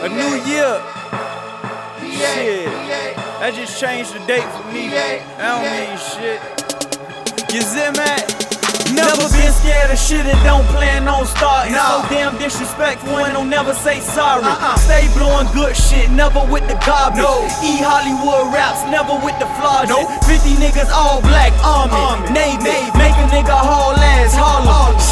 A new year. Shit. That just changed the date for me. I don't mean shit. You see me? Never been scared of shit and don't plan on starting. So damn disrespectful and don't never say sorry. Uh-uh. Stay blowing good shit, never with the garbage. E Hollywood raps, never with the flaws. 50 niggas all black, army, navy. Make a nigga haul.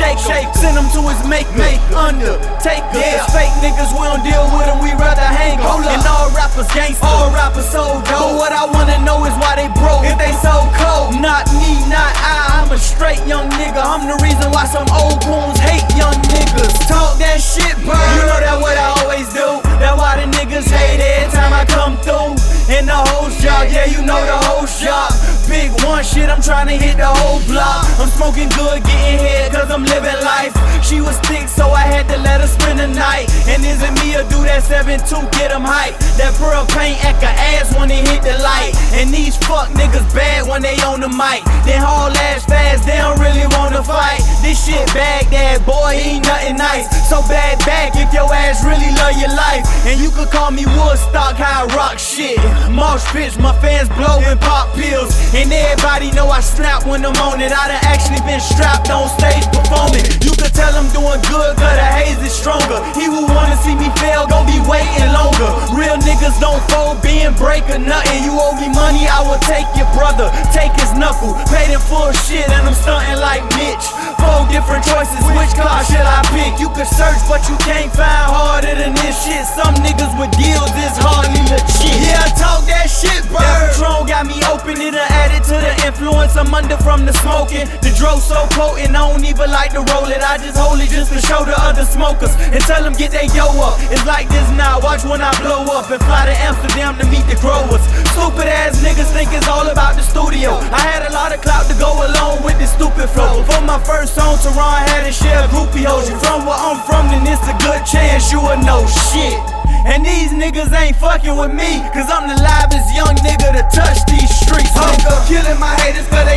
Shake, shake, send him to his make, make, under, take yeah. Fake niggas, we don't deal with them, we rather hang em. And all rappers gangsta, all rappers so dope. But what I wanna know is why they broke, if they so cold. Not me, not I, I'm a straight young nigga. I'm the reason why some old goons hate young niggas. Talk that shit, bro. You know that what I always do. That why the niggas hate every time I come through. In the whole job, yeah, you know the whole shop. Shit, I'm trying to hit the whole block. I'm smoking good, getting head, cause I'm living life. She was thick, so I had to let her spend the night. And is it me or do that 7-2 get them hype? That pearl paint act a ass when they hit the light. And these fuck niggas bad when they on the mic. They haul ass fast, they don't really wanna fight. This shit Baghdad, boy, ain't nothing nice. So bad back if your ass really love your life. And you could call me Woodstock, how I rock shit. Mosh bitch, my fans blow and pop pills. And everybody know I snap when I'm on it. I done actually been strapped on stage performing. You could tell I'm doing good, cause the haze is stronger. He who wanna see me fail, gon' be waiting longer. Real niggas don't fold, being break or nothing. You owe me money, I will take your brother, take his knuckle. Paid in full shit, and I'm stunting like different choices, which car should I pick? You could search, but you can't find harder than this shit. Some niggas with deals is hardly legit. Yeah, I talk that shit, bro. That Patron got me open, it added to the influence I'm under from the smoking. The dro so potent, I don't even like to roll it. I just hold it just to show the other smokers and tell them get they yo up. It's like this now, watch when I blow up and fly to Amsterdam to meet the growers. Stupid ass niggas think it's all about the studio. I had a lot of clout For my first song, Teron had to share groupie hoes. You from where I'm from, then it's a good chance you will know shit. And these niggas ain't fucking with me, cause I'm the livest young nigga to touch these streets. Nigga. Killing my haters cause they